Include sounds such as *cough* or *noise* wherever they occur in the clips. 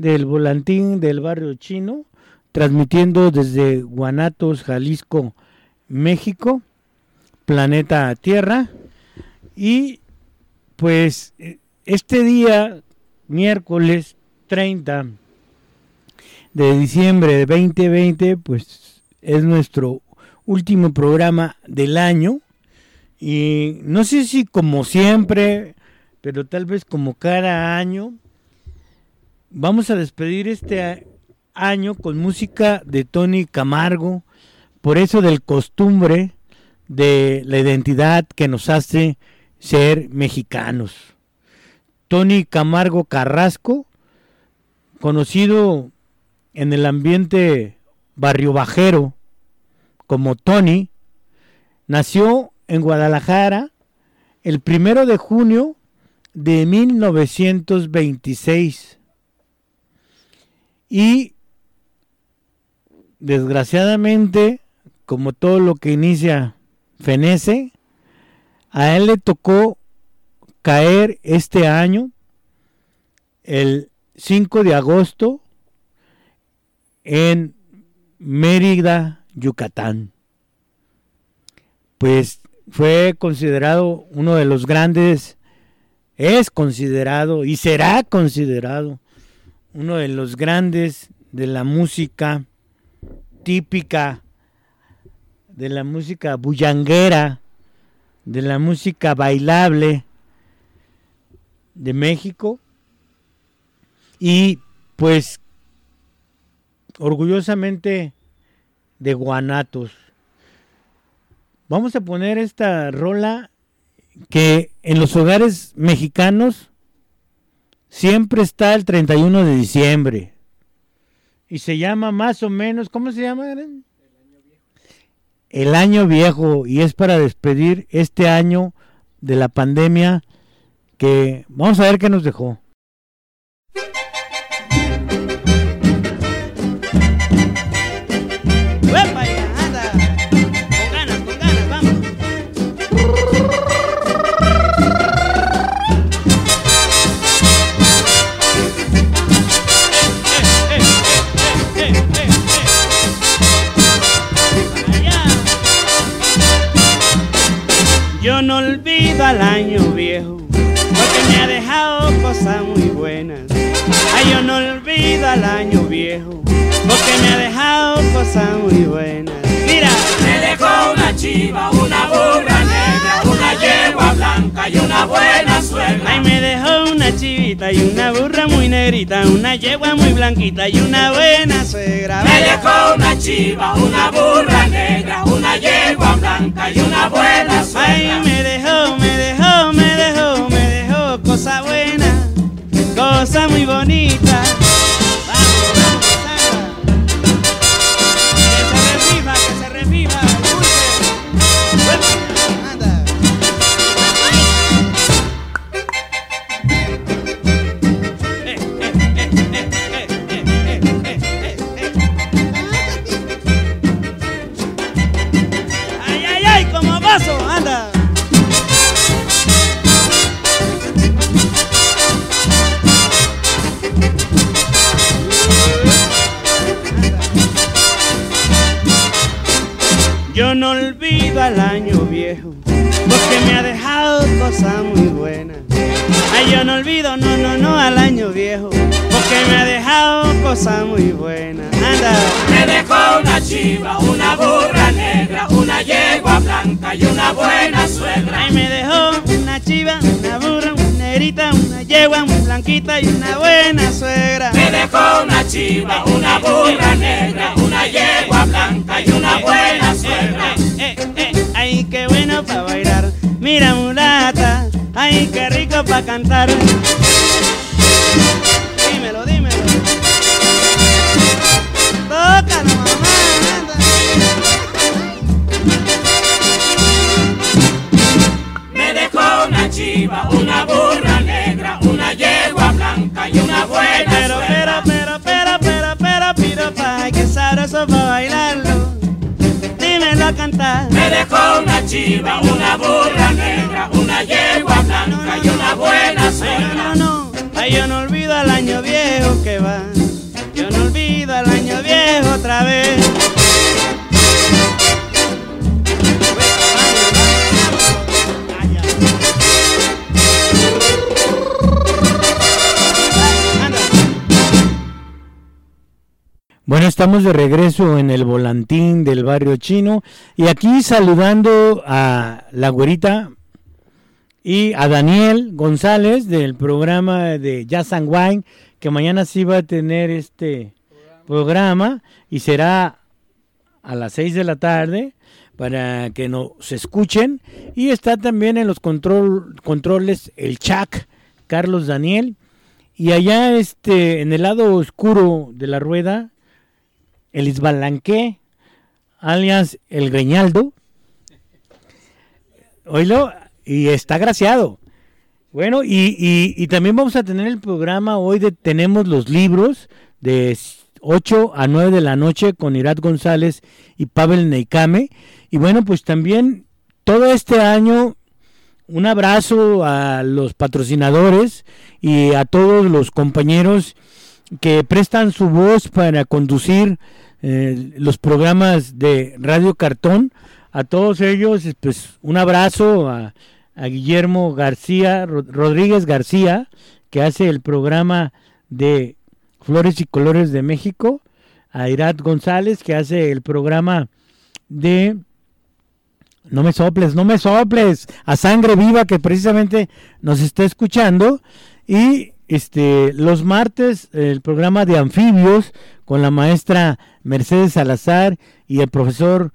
del volantín del barrio chino, transmitiendo desde Guanatos, Jalisco, México, planeta Tierra. Y pues este día, miércoles 30 de diciembre de 2020, pues es nuestro último programa del año. Y no sé si como siempre pero tal vez como cada año vamos a despedir este año con música de Tony Camargo, por eso del costumbre de la identidad que nos hace ser mexicanos. Tony Camargo Carrasco, conocido en el ambiente barrio bajero como Tony, nació en Guadalajara el primero de junio de 1926. Y desgraciadamente, como todo lo que inicia fenece, a él le tocó caer este año, el 5 de agosto, en Mérida, Yucatán. Pues fue considerado uno de los grandes es considerado y será considerado uno de los grandes de la música típica, de la música bullanguera, de la música bailable de México. Y pues orgullosamente de Guanatos. Vamos a poner esta rola que en los hogares mexicanos siempre está el 31 de diciembre. Y se llama más o menos, ¿cómo se llama? El año viejo. Y es para despedir este año de la pandemia que vamos a ver qué nos dejó. Al año viejo, porque me ha dejado cosas muy buenas. Ay, yo no olvido al año viejo, porque me ha dejado cosas muy buenas. Mira, me dejó una chiva, una burra una yegua blanca y una buena suegra. Ay, me dejó una chivita y una burra muy negrita, una yegua muy blanquita y una buena suegra. Me dejó una chiva, una burra negra, una yegua blanca y una buena suegra. Ay, me dejó, me dejó, me dejó, me dejó cosa buena, cosa muy bonita. Al año viejo, porque me ha dejado cosas muy buenas. Ay, yo no olvido, no, no, no al año viejo, porque me ha dejado cosas muy buenas. Anda. Me dejó una chiva, una burra negra, una yegua blanca y una buena suegra. Ay, me dejó una chiva, una burra, una negrita, una yegua muy blanquita y una buena suegra. Me dejó una chiva, una burra negra, una yegua blanca y una buena suegra para bailar. Mira mulata, ay, qué rico para cantar. Dímelo, dímelo. Tócalo, mamá. Me dejó una chiva, una burra negra, una yegua blanca y una buena Pero, suena. pero, pero, pero, pero, pero, piro, pa, que sabroso para bailarlo. Dímelo a cantar. Me dejó una suegra. Ay, no, no, ay, yo no olvido al año viejo que va. Estamos de regreso en el volantín del barrio chino y aquí saludando a la güerita y a Daniel González del programa de Jazz and Wine, que mañana sí va a tener este programa y será a las 6 de la tarde para que nos escuchen. Y está también en los control, controles el Chac, Carlos Daniel. Y allá este, en el lado oscuro de la rueda, el Isbalanque, alias el Greñaldo. Oílo, y está graciado. Bueno, y, y, y, también vamos a tener el programa hoy de Tenemos los libros de 8 a 9 de la noche con Irat González y Pavel Neikame. Y bueno, pues también todo este año un abrazo a los patrocinadores y a todos los compañeros que prestan su voz para conducir eh, los programas de Radio Cartón. A todos ellos, pues un abrazo a, a Guillermo García, Rodríguez García, que hace el programa de Flores y Colores de México, a Irat González, que hace el programa de no me soples, no me soples, a Sangre Viva, que precisamente nos está escuchando, y este los martes el programa de anfibios con la maestra Mercedes Salazar y el profesor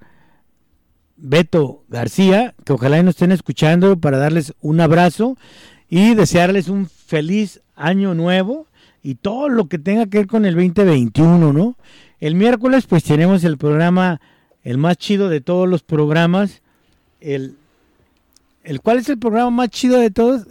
Beto García, que ojalá nos estén escuchando para darles un abrazo y desearles un feliz año nuevo y todo lo que tenga que ver con el 2021, ¿no? El miércoles pues tenemos el programa, el más chido de todos los programas, el, el cual es el programa más chido de todos,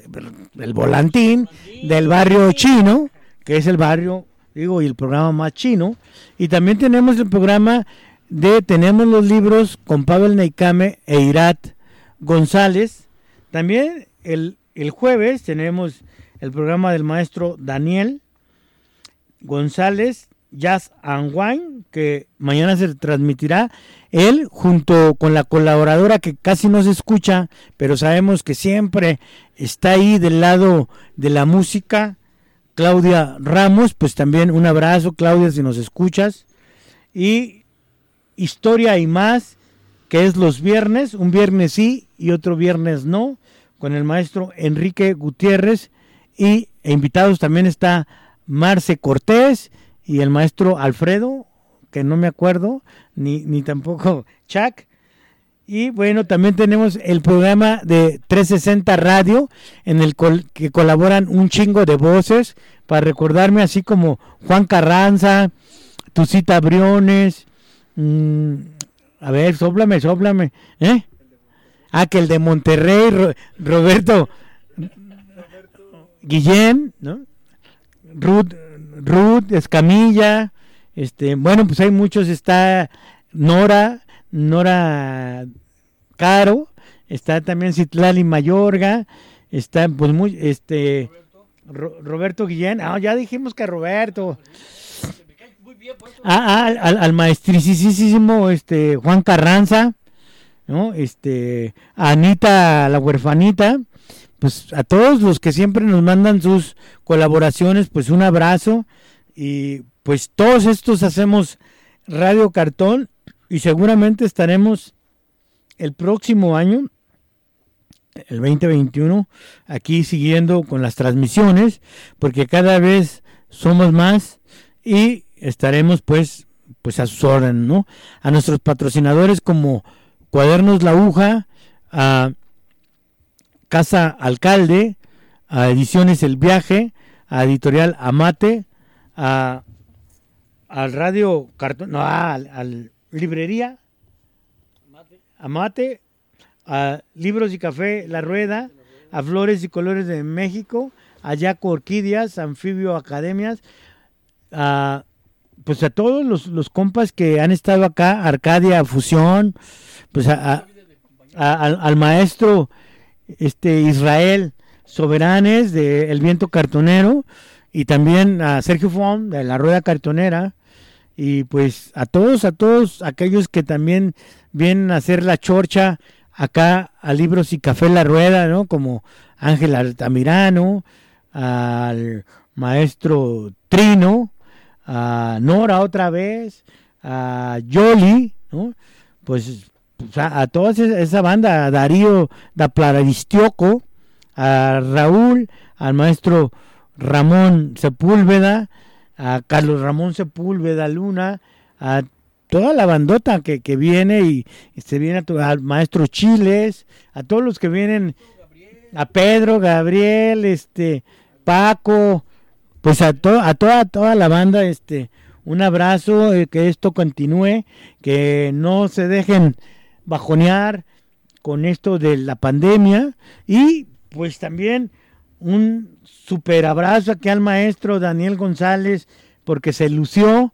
el volantín del barrio chino, que es el barrio, digo, y el programa más chino, y también tenemos el programa de Tenemos los libros con Pavel Neikame e Irat González. También el, el jueves tenemos el programa del maestro Daniel González Jazz and Wine, que mañana se transmitirá. Él, junto con la colaboradora que casi no se escucha, pero sabemos que siempre está ahí del lado de la música, Claudia Ramos, pues también un abrazo, Claudia, si nos escuchas. Y Historia y más, que es los viernes, un viernes sí y otro viernes no, con el maestro Enrique Gutiérrez. Y e invitados también está Marce Cortés y el maestro Alfredo, que no me acuerdo, ni, ni tampoco *laughs* Chuck. Y bueno, también tenemos el programa de 360 Radio, en el que colaboran un chingo de voces, para recordarme así como Juan Carranza, Tucita Briones, mmm, a ver, soplame, soplame, ¿eh? Ah, que el de Monterrey, Roberto Guillén, ¿no? Ruth, Ruth Escamilla, este, bueno, pues hay muchos, está Nora, Nora Caro, está también Citlali Mayorga, está pues muy, este, Roberto, Guillén, ah, ya dijimos que Roberto. Ah, ah al, al maestricísimo este, Juan Carranza, ¿no? Este, Anita la huerfanita, pues a todos los que siempre nos mandan sus colaboraciones, pues un abrazo y pues todos estos hacemos Radio Cartón y seguramente estaremos el próximo año, el 2021, aquí siguiendo con las transmisiones, porque cada vez somos más y estaremos pues pues a sus órdenes, ¿no? A nuestros patrocinadores como Cuadernos La Aguja, a Casa Alcalde, a Ediciones El Viaje, a Editorial Amate, a, al Radio Cartón, no, a, Librería Amate, a Libros y Café La Rueda, a Flores y Colores de México, a Yaco Orquídeas, Anfibio Academias, a, pues a todos los, los compas que han estado acá, Arcadia Fusión, pues a, al, maestro este Israel Soberanes de El Viento Cartonero y también a Sergio Fon de La Rueda Cartonera y pues a todos, a todos aquellos que también vienen a hacer la chorcha acá a Libros y Café La Rueda, ¿no? Como Ángel Altamirano, al maestro Trino, a Nora otra vez, a Yoli, ¿no? Pues, a, toda esa banda, a Darío da Plaravistioco, a Raúl, al maestro Ramón Sepúlveda, a Carlos Ramón Sepúlveda Luna, a toda la bandota que, que viene y, se viene a al maestro Chiles, a todos los que vienen, a Pedro, Gabriel, este, Paco, pues a, a toda, toda la banda, este, un abrazo, eh, que esto continúe, que no se dejen bajonear con esto de la pandemia y pues también un super abrazo aquí al maestro Daniel González porque se lució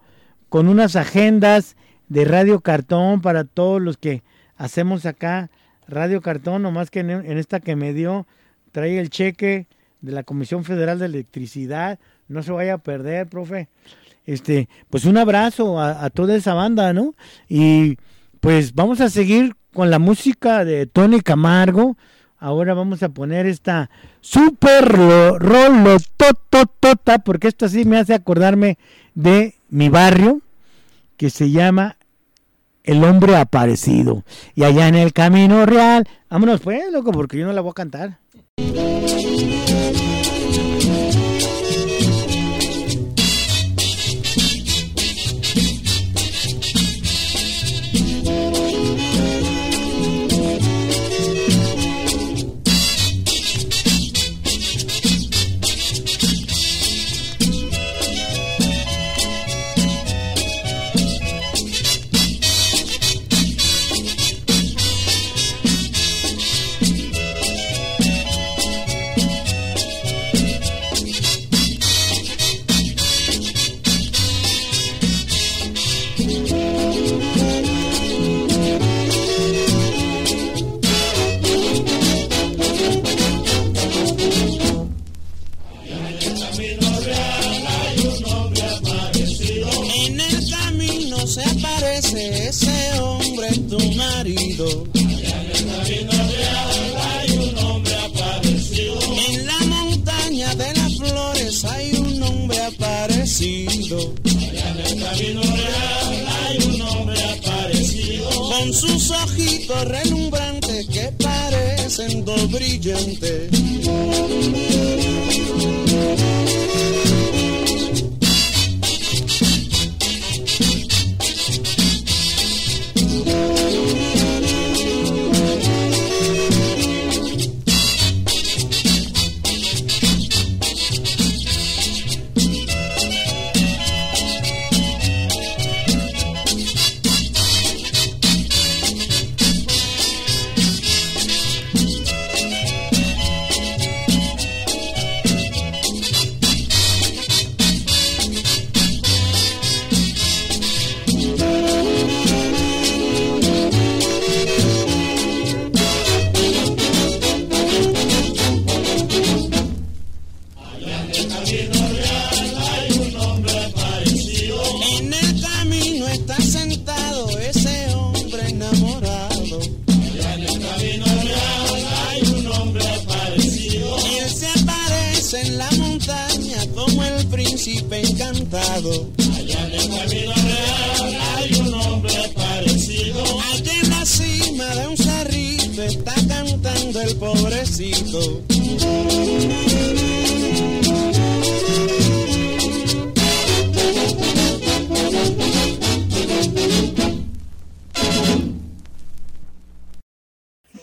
con unas agendas de Radio Cartón para todos los que hacemos acá Radio Cartón, nomás que en, esta que me dio, trae el cheque de la Comisión Federal de Electricidad, no se vaya a perder, profe. Este, pues un abrazo a, toda esa banda, ¿no? Y pues vamos a seguir con la música de Tony Camargo. Ahora vamos a poner esta super rolo tota, porque esto sí me hace acordarme de mi barrio, que se llama el hombre aparecido. Y allá en el camino real, vámonos pues, loco, porque yo no la voy a cantar. brillante.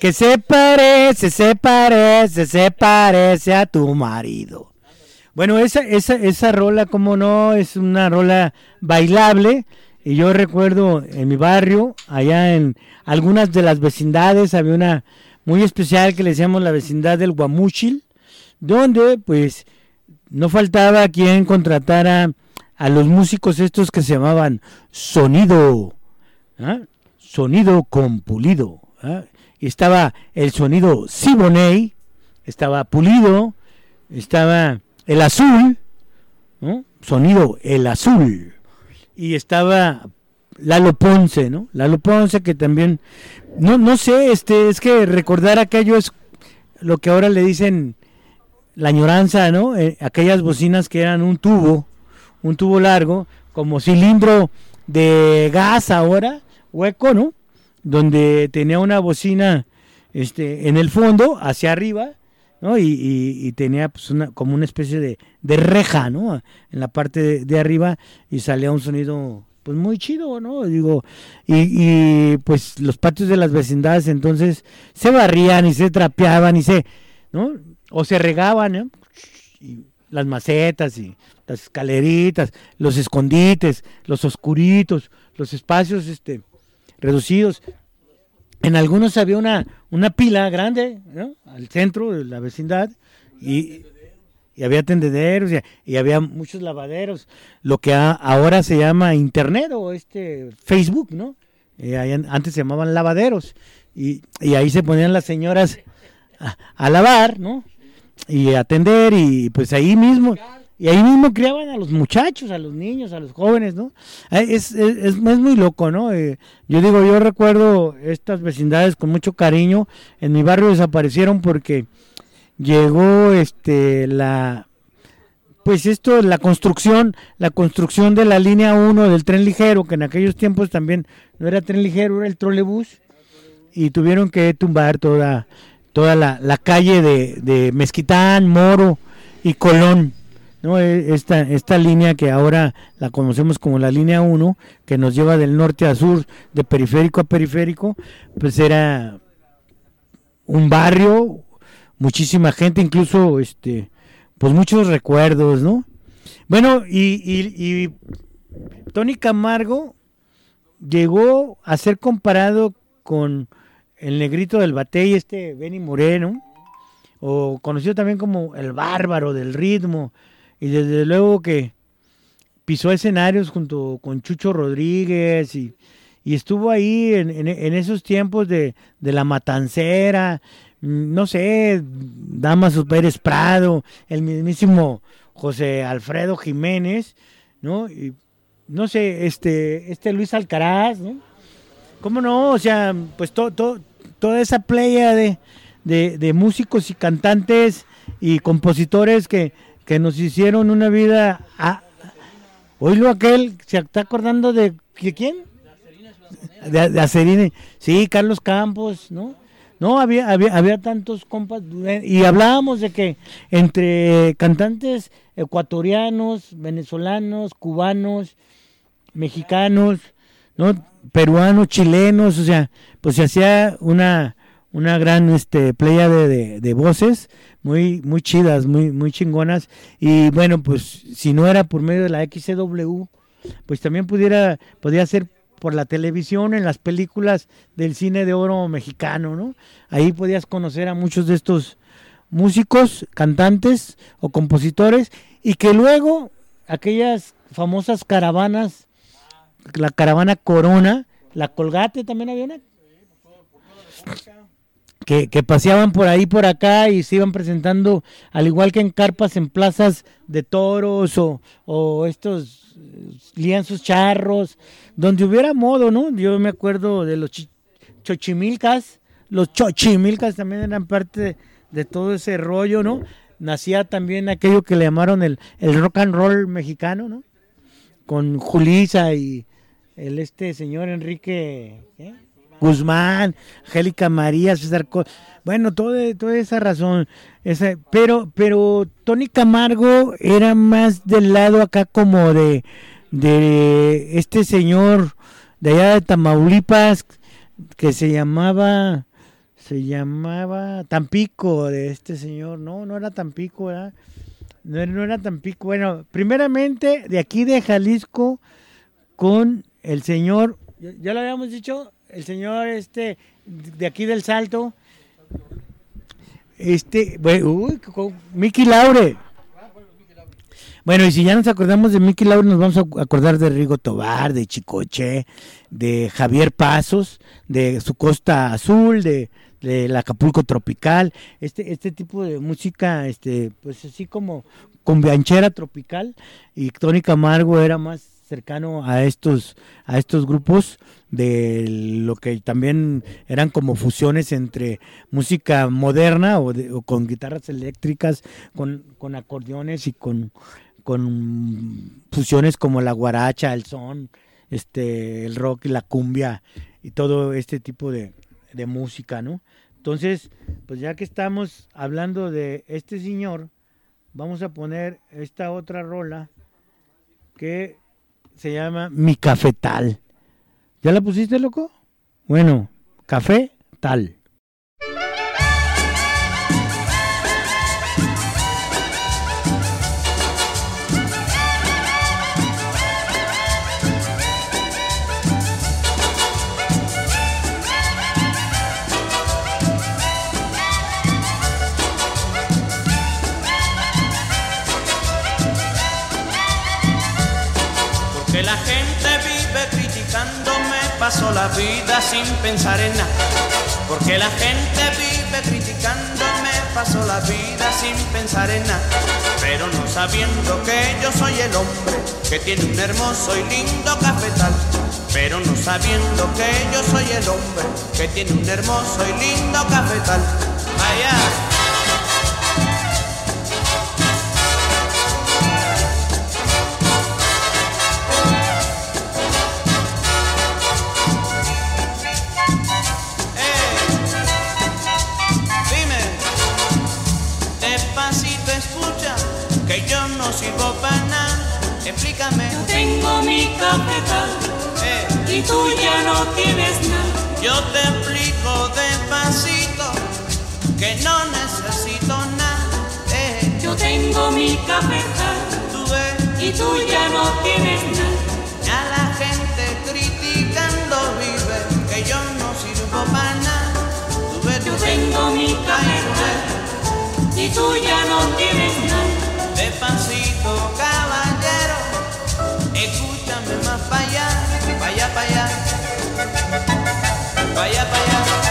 Que se parece, se parece, se parece a tu marido. Bueno, esa, esa, esa rola, como no, es una rola bailable. Y yo recuerdo en mi barrio, allá en algunas de las vecindades, había una muy especial que le decíamos la vecindad del Guamuchil, donde pues no faltaba quien contratara a los músicos estos que se llamaban sonido, ¿ah? sonido con pulido. ¿ah? Y estaba el sonido Siboney, estaba Pulido, estaba el azul, ¿no? sonido el azul, y estaba Lalo Ponce, ¿no? Lalo Ponce que también, no, no sé, este, es que recordar aquello es lo que ahora le dicen la añoranza, ¿no? Eh, aquellas bocinas que eran un tubo, un tubo largo, como cilindro de gas ahora, hueco, ¿no? Donde tenía una bocina este, en el fondo, hacia arriba, ¿no? Y, tenía pues una, como una especie de, reja, ¿no? En la parte de, arriba y salía un sonido pues muy chido, ¿no? Digo, y, pues los patios de las vecindades entonces se barrían y se trapeaban y se, ¿no? O se regaban. Y las macetas y las escaleritas, los escondites, los oscuritos, los espacios este reducidos. En algunos había una, una pila grande, ¿no? Al centro de la vecindad y, había tendederos y, había muchos lavaderos, lo que ahora se llama internet o este Facebook, ¿no? Eh, antes se llamaban lavaderos y, ahí se ponían las señoras a lavar, ¿no? Y atender y pues ahí mismo y ahí mismo criaban a los muchachos, a los niños, a los jóvenes, ¿no? Es, es, es, muy loco, ¿no? Eh, yo digo, yo recuerdo estas vecindades con mucho cariño. En mi barrio desaparecieron porque llegó este la pues esto la construcción la construcción de la línea 1 del tren ligero que en aquellos tiempos también no era tren ligero era el trolebús y tuvieron que tumbar toda toda la, calle de, de Mezquitán Moro y Colón ¿no? E, esta, esta línea que ahora la conocemos como la línea 1, que nos lleva del norte a sur, de periférico a periférico, pues era un barrio, muchísima gente, incluso este, pues muchos recuerdos, ¿no? Bueno, y, y, Tony Camargo llegó a ser comparado con el negrito del batey, este Benny Moreno, o conocido también como el bárbaro del ritmo, y desde luego que pisó escenarios junto con Chucho Rodríguez y, estuvo ahí en, esos tiempos de, la matancera, mm, no sé, Damaso Pérez Prado, el mismísimo José Alfredo Jiménez, ¿no? Y, no sé, este, este Luis Alcaraz, ¿no? ¿Cómo no? O sea, pues todo, toda esa playa de, de músicos y cantantes y compositores que, que nos hicieron una vida. A, oílo aquel, ¿se está acordando de, quién? De, de Acerine. Sí, Carlos Campos, ¿no? No, había, había, había tantos compas. Y hablábamos de que entre cantantes ecuatorianos, venezolanos, cubanos, mexicanos, ¿no? peruanos, chilenos, o sea, pues se hacía una, una gran este, playa de, de voces muy, muy chidas, muy, muy chingonas. Y bueno, pues si no era por medio de la XCW, pues también pudiera, podría ser por la televisión, en las películas del cine de oro mexicano, ¿no? Ahí podías conocer a muchos de estos músicos, cantantes o compositores, y que luego aquellas famosas caravanas, la caravana Corona, la Colgate también había una que, paseaban por ahí, por acá y se iban presentando, al igual que en carpas, en plazas de toros o, estos eh, lienzos charros, donde hubiera modo, ¿no? Yo me acuerdo de los chochimilcas, los chochimilcas también eran parte de, todo ese rollo, ¿no? Nacía también aquello que le llamaron el, el rock and roll mexicano, ¿no? Con Julisa y el este señor Enrique. Guzmán, Angélica María, César bueno, toda, toda esa razón. Esa, pero, pero Tony Camargo era más del lado acá como de, de este señor de allá de Tamaulipas que se llamaba se llamaba Tampico de este señor no no era Tampico ¿verdad? No, no era Tampico bueno primeramente de aquí de Jalisco con el señor ya lo habíamos dicho el señor este de aquí del Salto, este, uy, Miki Laure. Bueno, y si ya nos acordamos de Mickey Lauro, nos vamos a acordar de Rigo Tobar, de Chicoche, de Javier Pasos, de su Costa Azul, de, de la Acapulco Tropical, este, este tipo de música, este, pues así como con bianchera tropical, y Tony Camargo era más cercano a estos, a estos grupos de lo que también eran como fusiones entre música moderna o, de- o con guitarras eléctricas, con, con acordeones y con, con fusiones como la guaracha, el son, este, el rock y la cumbia y todo este tipo de, de música, ¿no? Entonces, pues ya que estamos hablando de este señor, vamos a poner esta otra rola que se llama Mi Cafetal. ¿Ya la pusiste, loco? Bueno, café tal. Paso la vida sin pensar en nada. Porque la gente vive criticándome, paso la vida sin pensar en nada. Pero no sabiendo que yo soy el hombre que tiene un hermoso y lindo cafetal. Pero no sabiendo que yo soy el hombre que tiene un hermoso y lindo cafetal. Vaya. No sirvo para nada. Explícame, Yo tengo mi cafetal eh, y tú ya no tienes nada. yo te explico despacito, que no necesito nada. Eh, Yo tengo mi cafetal tú ves, y tú ya no tienes nada. a la gente criticando vive, que yo no sirvo para nada. Tú ves, Yo tengo mi cafetal y tú ya no tienes nada. Despacito, caballero, escúchame más para allá, para allá, para allá, para allá, para allá.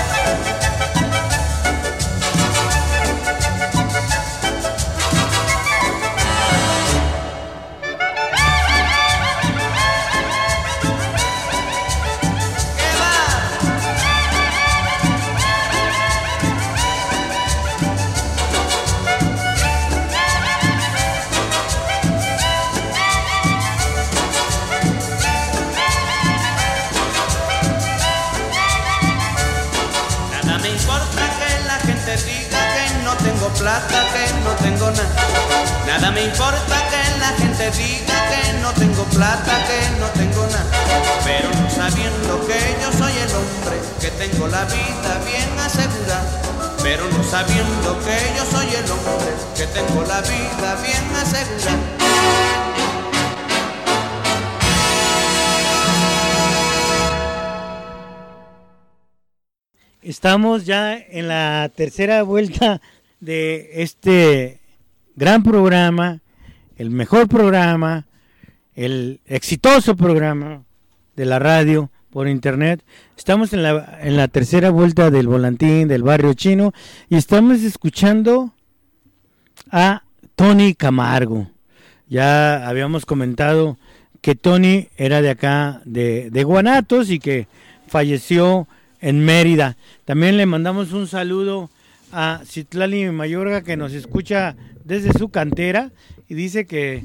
Plata, que no tengo nada. Nada me importa que la gente diga que no tengo plata, que no tengo nada. Pero no sabiendo que yo soy el hombre, que tengo la vida bien asegurada. Pero no sabiendo que yo soy el hombre, que tengo la vida bien asegurada. Estamos ya en la tercera vuelta de este gran programa, el mejor programa, el exitoso programa de la radio por internet. Estamos en la, en la tercera vuelta del volantín del barrio chino y estamos escuchando a Tony Camargo. Ya habíamos comentado que Tony era de acá, de, de Guanatos y que falleció en Mérida. También le mandamos un saludo a Citlali Mayorga que nos escucha desde su cantera y dice que,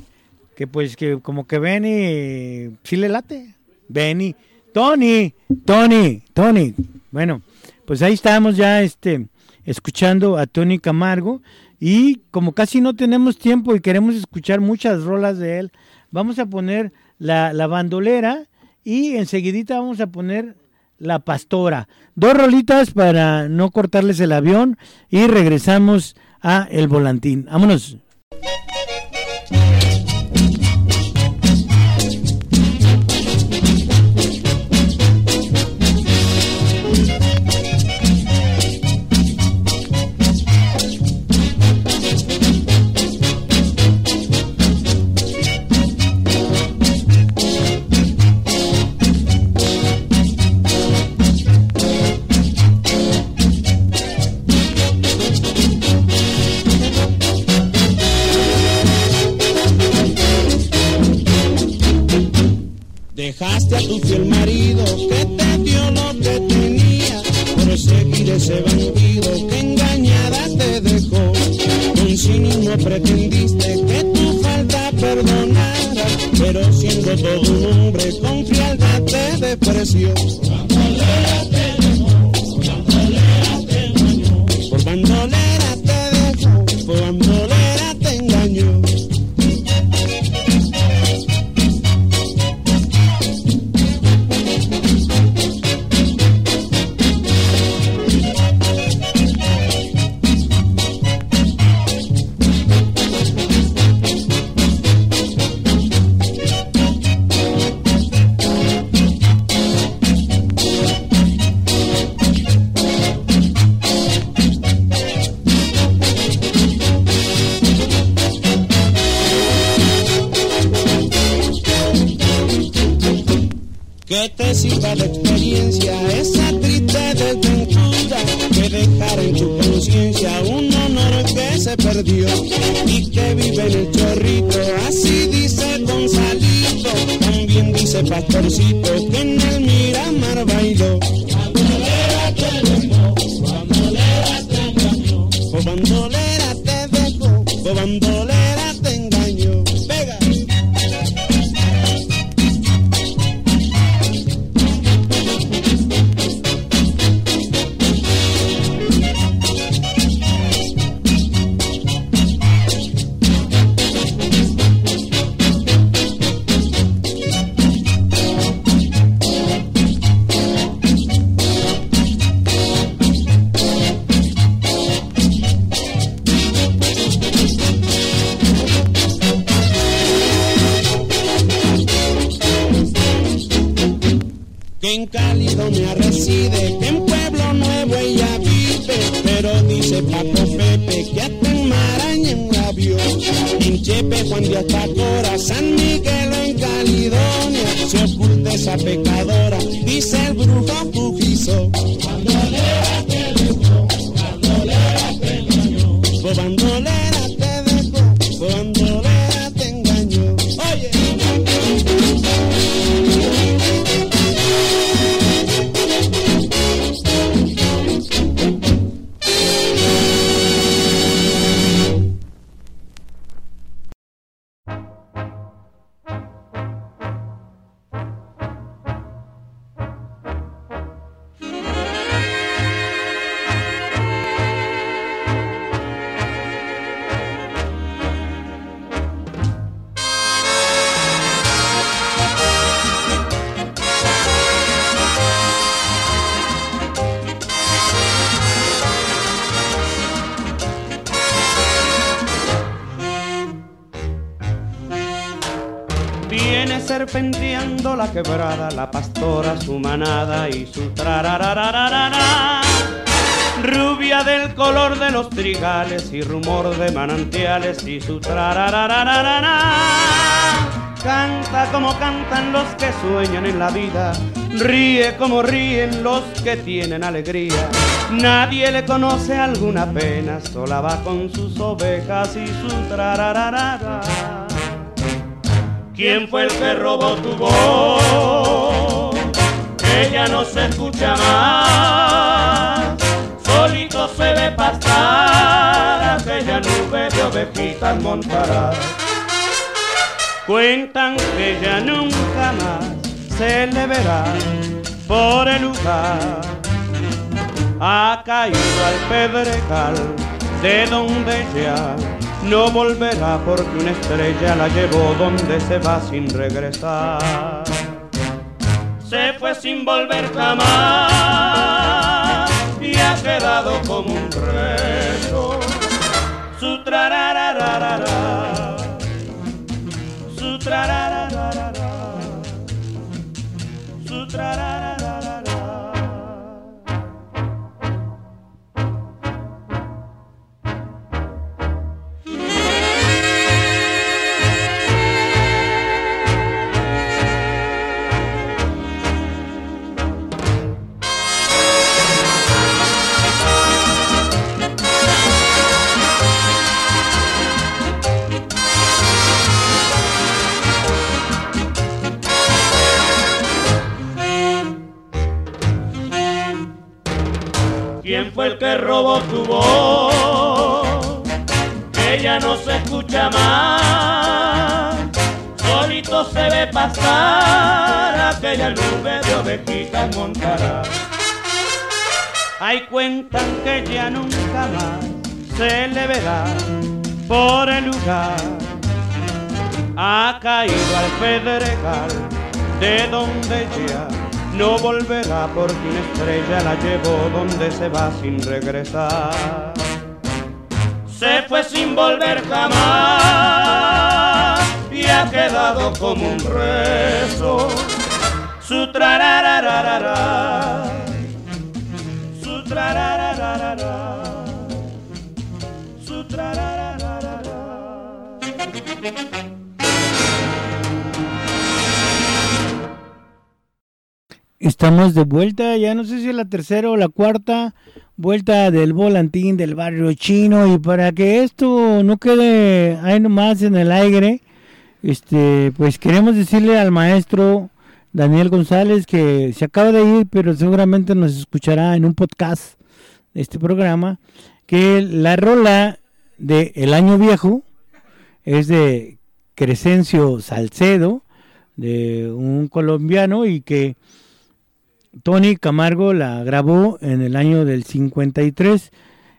que pues que como que Benny sí le late. Benny, Tony, Tony, Tony. Bueno, pues ahí estamos ya este escuchando a Tony Camargo y como casi no tenemos tiempo y queremos escuchar muchas rolas de él, vamos a poner la, la bandolera y enseguidita vamos a poner la pastora. Dos rolitas para no cortarles el avión y regresamos a el volantín. Vámonos. Te so y rumor de manantiales y su trararararara. Canta como cantan los que sueñan en la vida, ríe como ríen los que tienen alegría. Nadie le conoce alguna pena, sola va con sus ovejas y su trarararara. ¿Quién fue el que robó tu voz? Ya no se escucha más. Nube de ovejitas montarás. Cuentan que ya nunca más se le verá por el lugar. Ha caído al pedregal de donde ya no volverá porque una estrella la llevó donde se va sin regresar. Se fue sin volver jamás y ha quedado como un reto. Su trararararara, su que robó tu voz? Que ya no se escucha más. Solito se ve pasar aquella nube de ovejitas montará. Hay cuentan que ya nunca más se le verá por el lugar. Ha caído al pedregal de donde ya no volverá porque una estrella la llevó donde se va sin regresar. Se fue sin volver jamás y ha quedado como un rezo. Su trararararara, su trararararara, su trararararara. Estamos de vuelta, ya no sé si es la tercera o la cuarta vuelta del volantín del barrio chino y para que esto no quede ahí nomás en el aire, este, pues queremos decirle al maestro Daniel González que se acaba de ir, pero seguramente nos escuchará en un podcast de este programa, que la rola de El Año Viejo es de Crescencio Salcedo, de un colombiano y que Tony Camargo la grabó en el año del 53.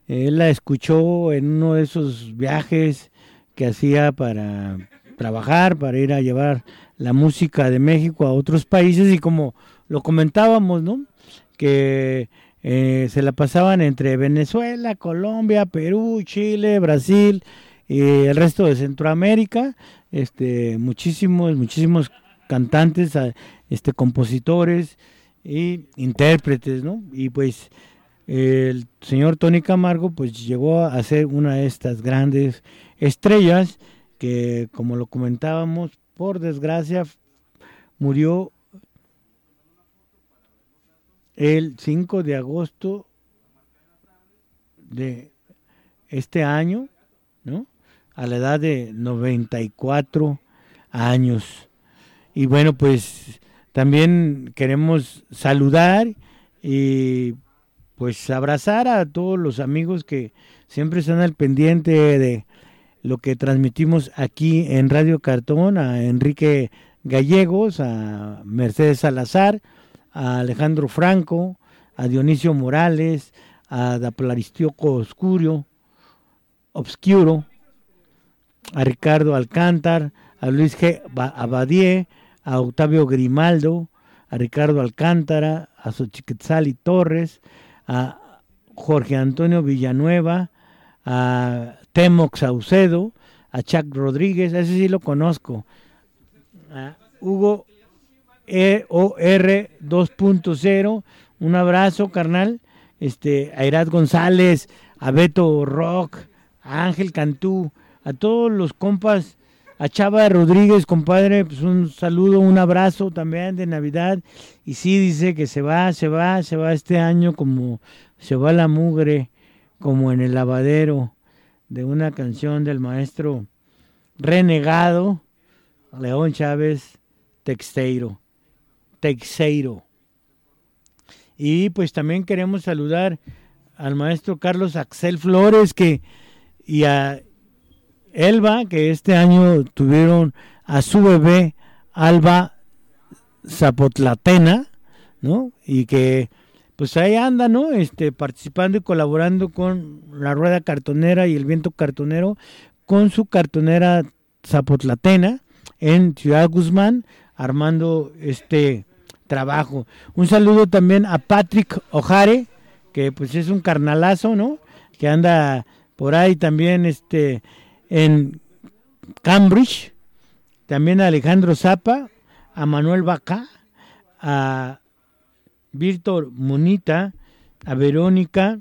Él la escuchó en uno de esos viajes que hacía para trabajar, para ir a llevar la música de México a otros países y como lo comentábamos, ¿no? Que eh, se la pasaban entre Venezuela, Colombia, Perú, Chile, Brasil y el resto de Centroamérica, este, muchísimos, muchísimos cantantes, este, compositores, y intérpretes, ¿no? Y pues el señor Tony Camargo pues llegó a ser una de estas grandes estrellas que como lo comentábamos, por desgracia murió el 5 de agosto de este año, ¿no? A la edad de 94 años. Y bueno, pues también queremos saludar y pues abrazar a todos los amigos que siempre están al pendiente de lo que transmitimos aquí en Radio Cartón, a Enrique Gallegos, a Mercedes Salazar, a Alejandro Franco, a Dionisio Morales, a Daplaristioco Oscurio, Obscuro, a Ricardo Alcántar, a Luis G. Abadie, a Octavio Grimaldo, a Ricardo Alcántara, a Xochiquetzali Torres, a Jorge Antonio Villanueva, a Temox Saucedo, a Chuck Rodríguez, ese sí lo conozco, a Hugo EOR 2.0, un abrazo carnal, este, a Irad González, a Beto Rock, a Ángel Cantú, a todos los compas a Chava Rodríguez, compadre, pues un saludo, un abrazo también de Navidad. Y sí, dice que se va, se va, se va este año como se va la mugre, como en el lavadero de una canción del maestro renegado, León Chávez Texeiro. Texeiro. Y pues también queremos saludar al maestro Carlos Axel Flores que y a Elba, que este año tuvieron a su bebé Alba Zapotlatena, ¿no? Y que pues ahí anda, ¿no? Este, participando y colaborando con la Rueda Cartonera y el Viento Cartonero, con su cartonera Zapotlatena en Ciudad Guzmán, armando este trabajo. Un saludo también a Patrick Ojare, que pues es un carnalazo, ¿no? Que anda por ahí también, este, en Cambridge, también a Alejandro Zapa, a Manuel Vaca, a Víctor Munita, a Verónica,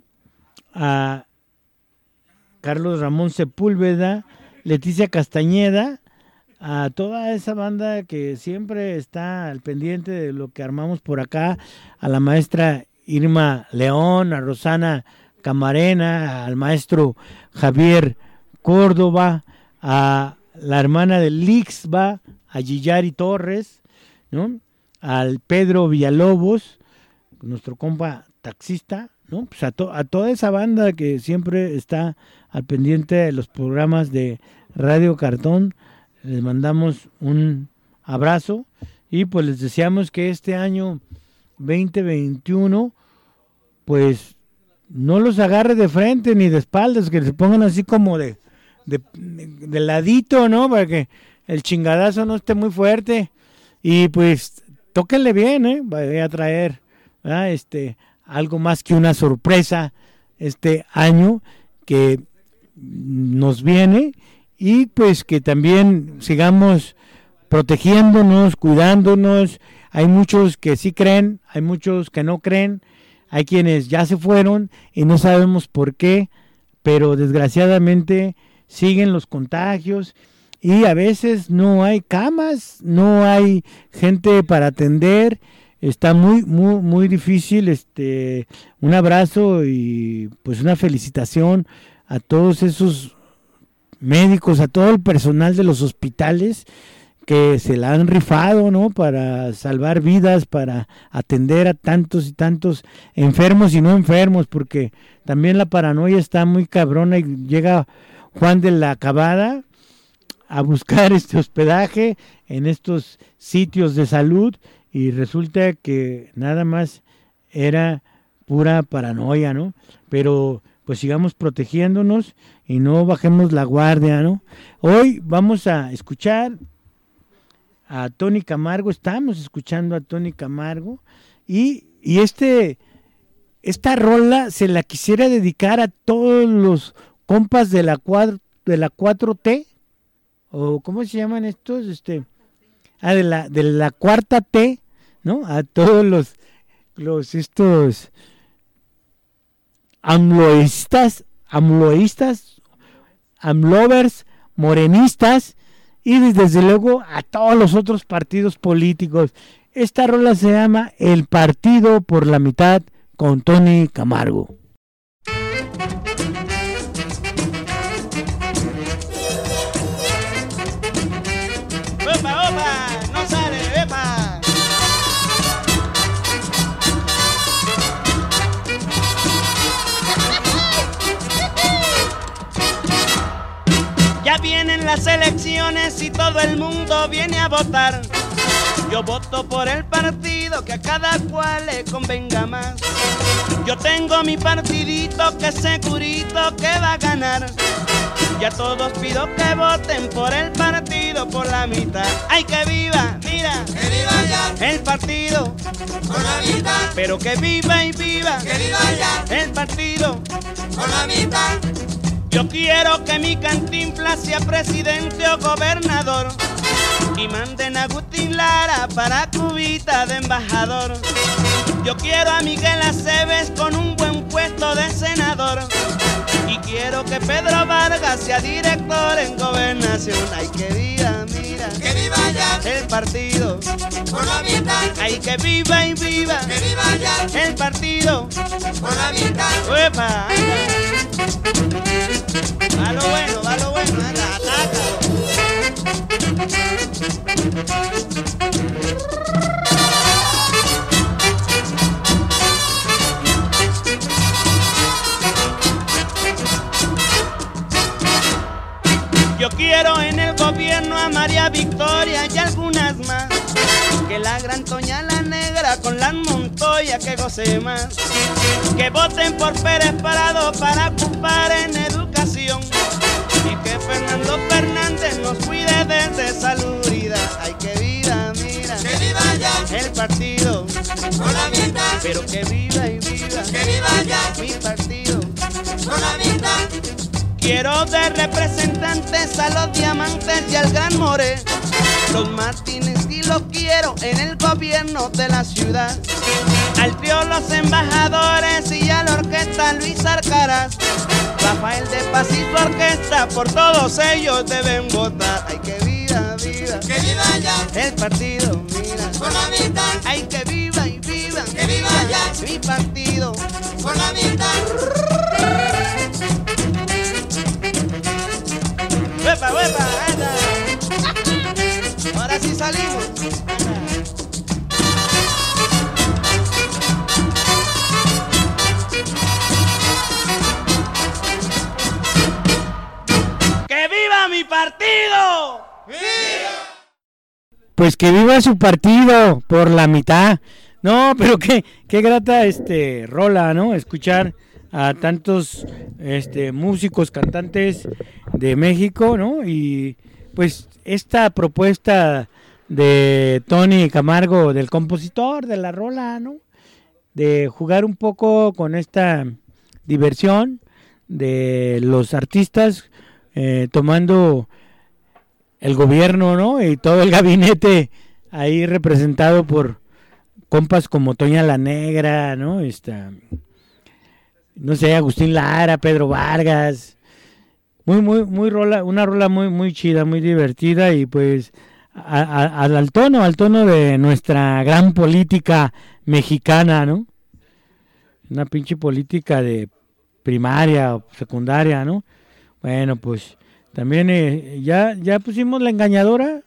a Carlos Ramón Sepúlveda, Leticia Castañeda, a toda esa banda que siempre está al pendiente de lo que armamos por acá, a la maestra Irma León, a Rosana Camarena, al maestro Javier Córdoba, a la hermana de Lixba, a Gillari Torres, ¿no? al Pedro Villalobos, nuestro compa taxista, ¿no? Pues a, to- a toda esa banda que siempre está al pendiente de los programas de Radio Cartón, les mandamos un abrazo y pues les deseamos que este año 2021 pues no los agarre de frente ni de espaldas, que se pongan así como de, de, ladito, ¿no? Para que el chingadazo no esté muy fuerte. Y pues tóquenle bien, ¿eh? Vaya a traer este, algo más que una sorpresa este año que nos viene y pues que también sigamos protegiéndonos, cuidándonos. Hay muchos que sí creen, hay muchos que no creen, hay quienes ya se fueron y no sabemos por qué, pero desgraciadamente siguen los contagios y a veces no hay camas, no hay gente para atender. Está muy, muy, muy difícil. Este, un abrazo y pues una felicitación a todos esos médicos, a todo el personal de los hospitales que se la han rifado, ¿no? Para salvar vidas, para atender a tantos y tantos enfermos y no enfermos, porque también la paranoia está muy cabrona y llega Juan de la Cabada a buscar *laughs* este hospedaje en estos sitios de salud y resulta que nada más era pura paranoia, ¿no? Pero pues sigamos protegiéndonos y no bajemos la guardia, ¿no? Hoy vamos a escuchar a Tony Camargo, estamos escuchando a Tony Camargo y, y este esta rola se la quisiera dedicar a todos los compas de la cuadro, de la 4T o cómo se llaman estos este ah, de la de la cuarta T, ¿no? A todos los los estos amloístas, amloístas, amlovers, morenistas y desde luego a todos los otros partidos políticos. Esta rola se llama El Partido por la Mitad con Tony Camargo. Vienen las elecciones y todo el mundo viene a votar. Yo voto por el partido que a cada cual le convenga más. Yo tengo mi partidito que segurito que va a ganar. Ya todos pido que voten por el partido por la mitad. ¡Ay, que viva! Mira, Que viva ya, el partido, con la mitad, pero que viva y viva que viva ya, el partido. con la mitad, Yo quiero que mi cantinfla sea presidente o gobernador y manden a Agustín Lara para cubita de embajador. Yo quiero a Miguel Aceves con un buen puesto de senador y quiero que Pedro Vargas sea director en gobernación. Ay, que viva, mira, que viva ya, el partido. con la mitad, Ay, que viva y viva que viva ya, el partido. con la mitad, ¡Uepa! Victoria y algunas más. Que la gran Toña la Negra con la Montoya que goce más. Que voten por Pérez Parado para ocupar en educación. Y que Fernando Fernández nos cuide desde salubridad. Ay, que vida, mira, que viva ya, el partido. con la Pero que viva y viva que viva ya, mi partido. con la mitad, Quiero de representantes a los diamantes y al gran more. Los Martínez y lo quiero en el gobierno de la ciudad. Al trío los embajadores y a la orquesta Luis Arcaraz. Rafael de Paz y su orquesta, por todos ellos deben votar. Ay, que viva, viva que viva ya, el partido, mira. con la mitad, Ay, que viva y viva que viva ya, mi partido. con la mitad, ¡Que viva mi partido! ¡Viva! Pues que viva su partido por la mitad. No, *laughs* pero qué, qué grata este rola, ¿no? Escuchar a tantos este, músicos, cantantes de México, ¿no? Y pues esta propuesta de Tony Camargo, del compositor de la rola, ¿no? De jugar un poco con esta diversión de los artistas eh, tomando el gobierno, ¿no? Y todo el *laughs* gabinete ahí representado por compas como Toña la Negra, ¿no? Esta, no sé, Agustín Lara, Pedro Vargas. Muy, muy, muy rola, una rola muy, muy chida, muy divertida y pues al tono, al tono de nuestra gran política mexicana, ¿no? Una pinche política de primaria o secundaria, ¿no? Bueno, pues también eh, ya, ya pusimos la engañadora.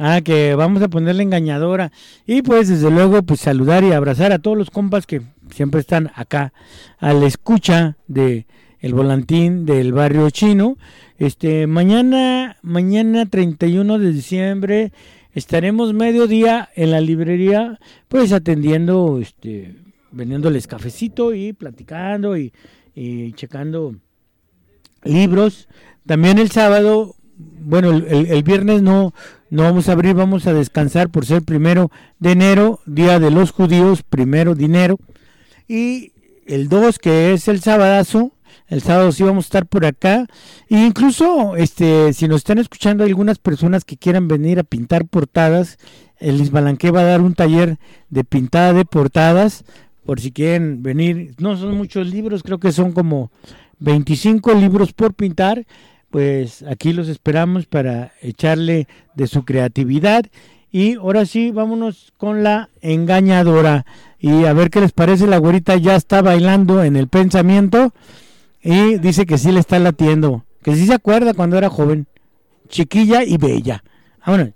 Ah, que vamos a poner la engañadora. Y pues desde luego, pues saludar y abrazar a todos los compas que siempre están acá a la escucha de el volantín del barrio chino. Este, mañana, mañana 31 de diciembre, estaremos mediodía en la librería, pues atendiendo, este, vendiéndoles cafecito y platicando y, y checando libros. También el sábado, bueno, el, el, viernes no, no vamos a abrir, vamos a descansar por ser primero de enero, día de los judíos, primero dinero. Y el 2, que es el sabadazo, el sábado sí vamos a estar por acá. E incluso, este, si nos están escuchando algunas personas que quieran venir a pintar portadas, el Isbalanque va a dar un taller de pintada de portadas, por si quieren venir. No son muchos libros, creo que son como 25 libros por pintar. Pues aquí los esperamos para echarle de su creatividad. Y ahora sí, vámonos con la engañadora. Y a ver qué les parece, la güerita ya está bailando en el pensamiento. Y dice que sí le está latiendo. Que sí se acuerda cuando era joven. Chiquilla y bella. Vámonos.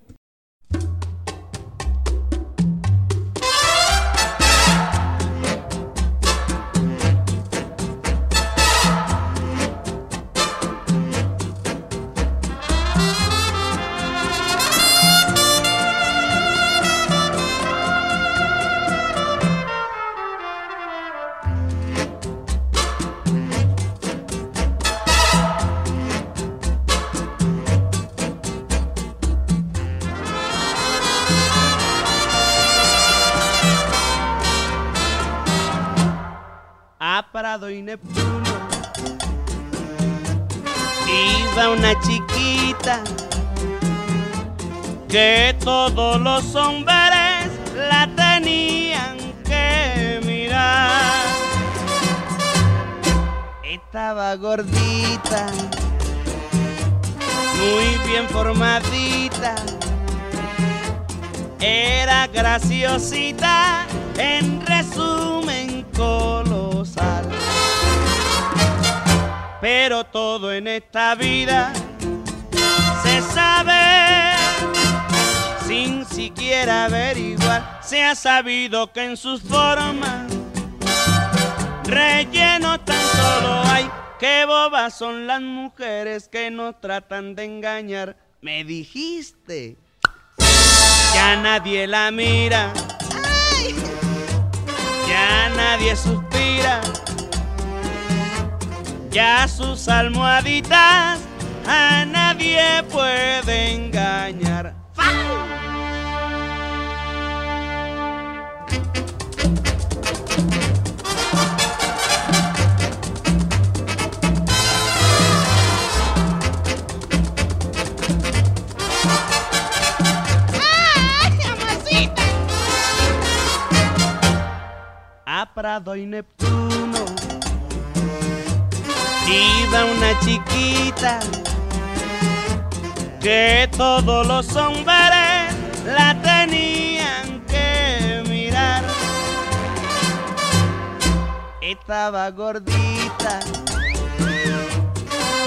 Que todos los hombres la tenían que mirar. Estaba gordita, muy bien formadita, era graciosita, en resumen colosal pero todo en esta vida se sabe sin siquiera averiguar. Se ha sabido que en sus formas relleno tan solo hay. Qué bobas son las mujeres que nos tratan de engañar. Me dijiste, ya nadie la mira, ya nadie suspira ya sus almohaditas a nadie puede engañar. Prado Neptuno. Iba una chiquita que todos los hombres la tenían que mirar. Estaba gordita,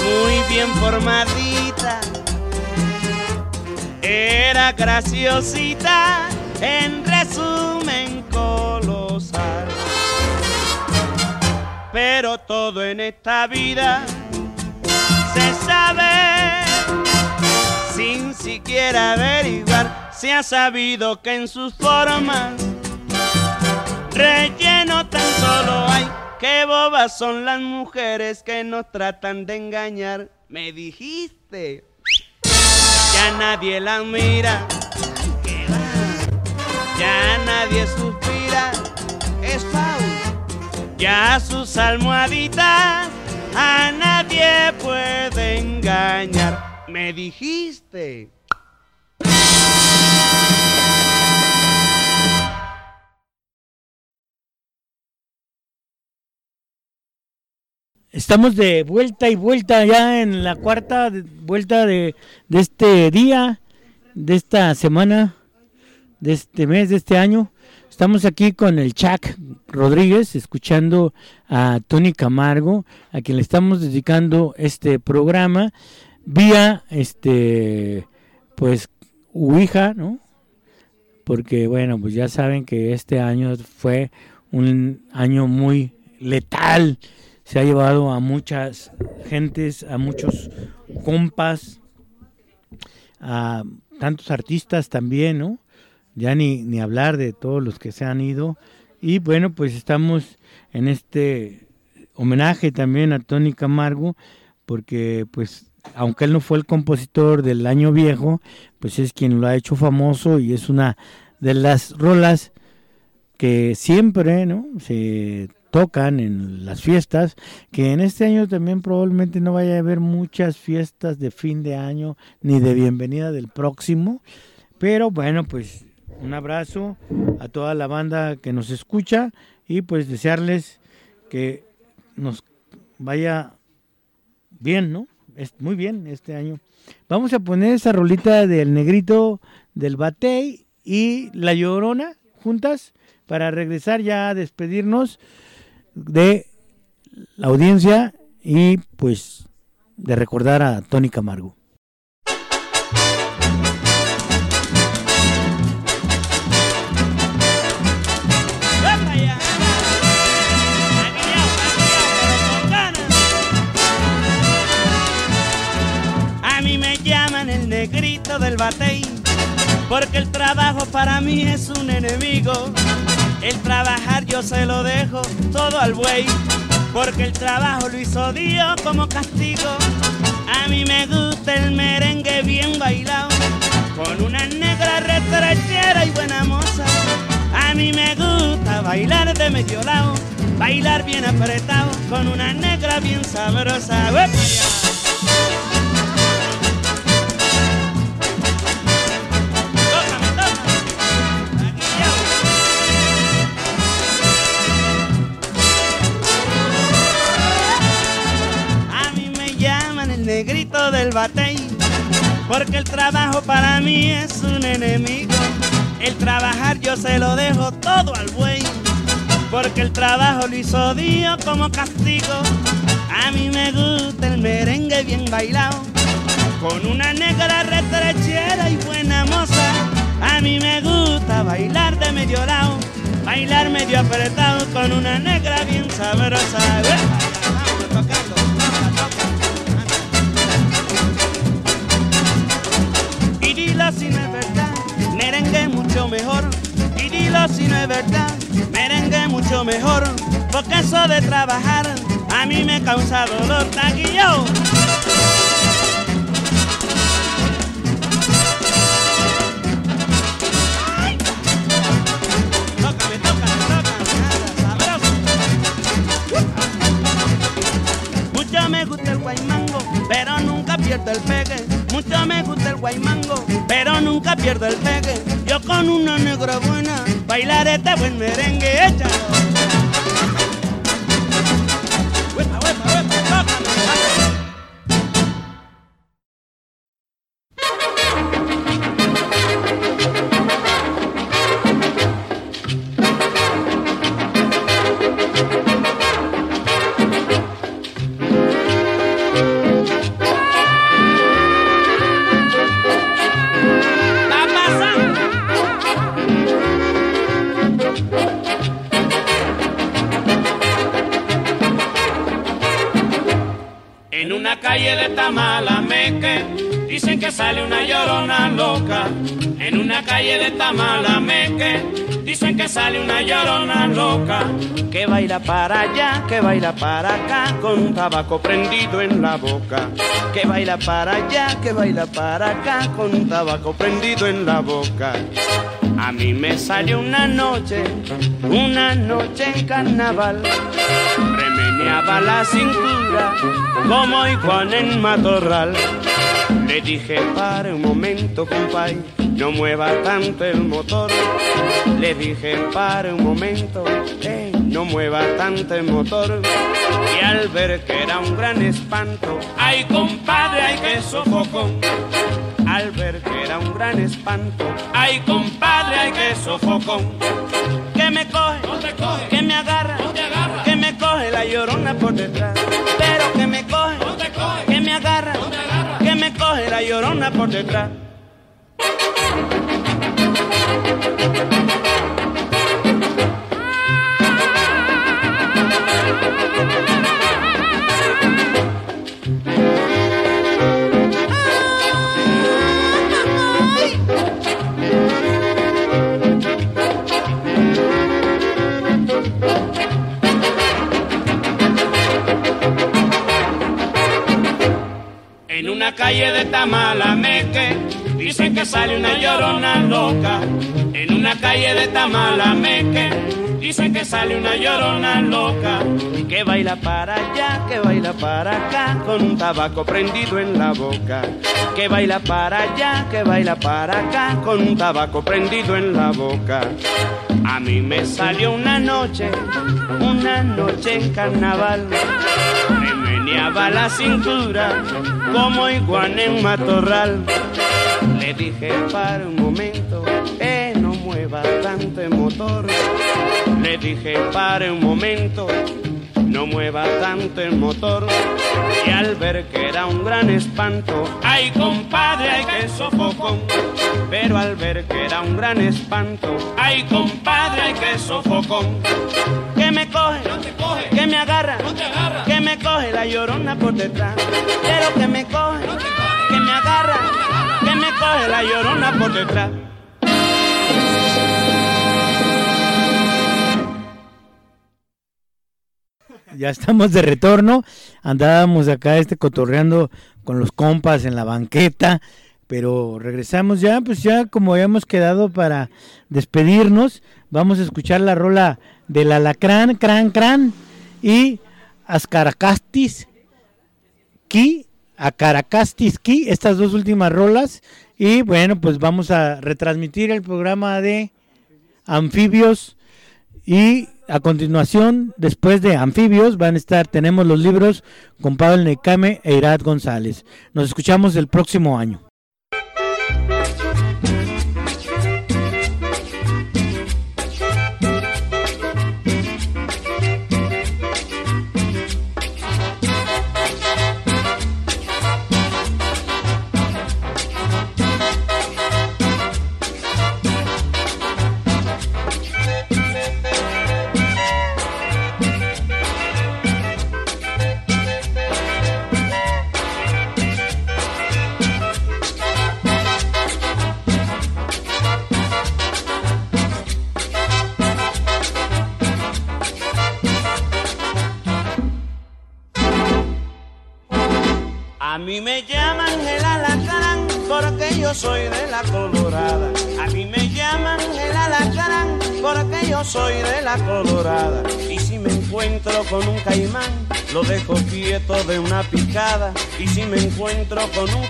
muy bien formadita, era graciosita, en resumen colosal pero todo en esta vida se sabe sin siquiera quiera averiguar si ha sabido que en sus formas relleno tan solo hay. Qué bobas son las mujeres que nos tratan de engañar. Me dijiste, ya nadie las mira. Ya nadie suspira. Es Faust. Ya sus almohaditas a nadie puede engañar. Me dijiste. Estamos de vuelta y vuelta ya en la cuarta vuelta de este día, de esta semana, de este mes, de este año. Estamos aquí con el Chac Rodríguez, escuchando a Tony Camargo, a quien le estamos dedicando este programa vía, este, pues, Ouija, ¿no? Porque, bueno, pues ya saben que este año fue un año muy letal se ha llevado a muchas gentes, a muchos compas, a tantos artistas también, ¿no? Ya ni, ni hablar de todos los que se han ido. Y bueno, pues estamos en este homenaje también a Tony Camargo, porque pues aunque él no fue el compositor del año viejo, pues es quien lo ha hecho famoso y es una de las rolas que siempre, ¿no? Se tocan en las fiestas, que en este año también probablemente no vaya a haber muchas fiestas de fin de año ni de bienvenida del próximo, pero bueno, pues un abrazo a toda la banda que nos escucha y pues desearles que nos vaya bien, ¿no? Es muy bien este año. Vamos a poner esa rolita del negrito del Batey y la Llorona juntas para regresar ya a despedirnos de la audiencia y pues de recordar a Tony Camargo. Batey, porque el trabajo para mí es un enemigo. El trabajar yo se lo dejo todo al buey, porque el trabajo lo hizo Dios como castigo. A mí me gusta el merengue bien bailado, con una negra retrechera y buena moza. A mí me gusta bailar de medio lado, bailar bien apretado, con una negra bien sabrosa. ¡Uepa negrito del batey, porque el trabajo para mí es un enemigo. El trabajar yo se lo dejo todo al buey, porque el trabajo lo hizo Dios como castigo. A mí me gusta el merengue bien bailado, con una negra retrechera y buena moza. A mí me gusta bailar de medio lado, bailar medio apretado con una negra bien sabrosa. Si no es verdad, merengue mucho mejor. Y dilo si no es verdad, merengue mucho mejor. Porque eso de trabajar a mí me causa dolor. Taquillo. Mucho me gusta el guaymango, pero nunca pierdo el pegue. Mucho me gusta el guaymango, pero nunca pierdo el pegue. Yo con una negra buena bailaré este buen merengue, échalo. En una calle de Tamalameque. Dicen que sale una llorona loca que baila para allá, que baila para acá con un tabaco prendido en la boca. Que baila para allá, que baila para acá con un tabaco prendido en la boca. A mí me salió una noche, una noche en carnaval. Remeneaba la cintura como igual en matorral. Le dije, para un momento, compay, no mueva tanto el motor. Le dije, para un momento, eh, no mueva tanto el motor. Y al ver que era un gran espanto, ay compadre, ay que sofocón al ver que era un gran espanto. Ay, compadre, ay, que sofocón. Que me coge, que me agarra, que me coge la llorona por detrás. Pero que me coge, que me agarra, que me coge la llorona por detrás. Calle de Tamalameque dicen que sale una llorona loca. En una calle de Tamalameque dicen que sale una llorona loca. Que baila para allá, que baila para acá con un tabaco prendido en la boca. Que baila para allá, que baila para acá con un tabaco prendido en la boca. A mí me salió una noche, una noche en carnaval meneaba la cintura como iguana en matorral. Le dije para un momento, eh, no mueva tanto el motor. Le dije para un momento, no mueva tanto el motor. Y al ver que era un gran espanto, ay compadre, ay que sofocón. Pero al ver que era un gran espanto, ay compadre, ay que sofocón. Que me coge, que me agarra, que me coge la llorona por detrás. Pero que me coge, que me agarra, que me coge la llorona por detrás. Ya estamos de retorno. Andábamos acá este cotorreando con los compas en la banqueta, pero regresamos ya, pues ya como habíamos quedado para despedirnos, vamos a escuchar la rola del alacrán, cran, cran y Ascaracastis Ki, Acaracastis Ki, estas dos últimas rolas. Y bueno, pues vamos a retransmitir el programa de anfibios y a continuación, después de Anfibios, van a estar, tenemos los libros con Pablo Necame e Irad González. Nos escuchamos el próximo año. Encuentro con un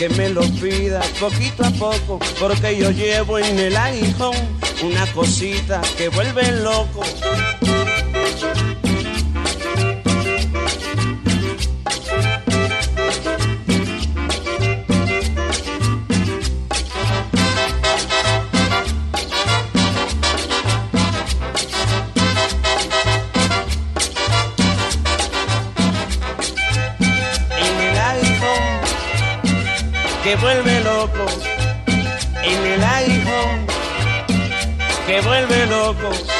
que me lo pida poquito a poco, porque yo llevo en el aguijón una cosita que vuelve loco. Que vuelve loco, en el aguijón que vuelve loco.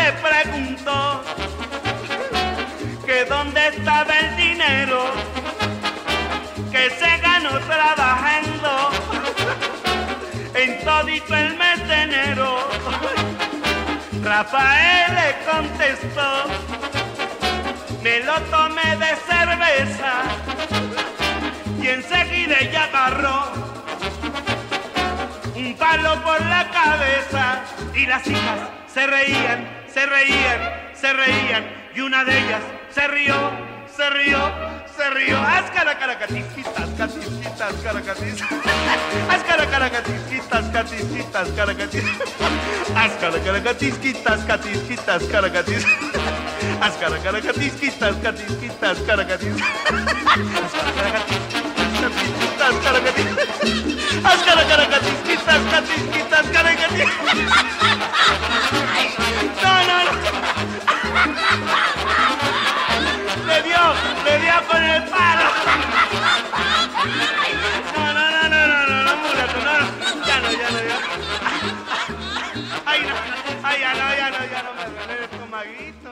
preguntó que dónde estaba el dinero que se ganó trabajando en todito el mes de enero. Rafael le contestó, me lo tomé de cerveza y enseguida ella agarró un palo por la cabeza y las hijas se reían, se reían, se reían y una de ellas se rió, se rió se rió. Ascara caracatisquitas, catisquitas, caracatis. *laughs* Ascara caracatisquitas, catisquitas, caracatis. *laughs* Ascara caracatisquitas, catisquitas, caracatis. *laughs* Ascara caracatisquitas, catisquitas, caracatis. Ascara caracatis. Ascara caracatisquitas, catisquitas, caracatis. No, no, no le dio, le dio con el palo. No, no, no, no, no, no, no, mulato, no, no, ya no, ya no, ya. Ay, no, ay, ya no, ya no, ya no me duele el estomaguito.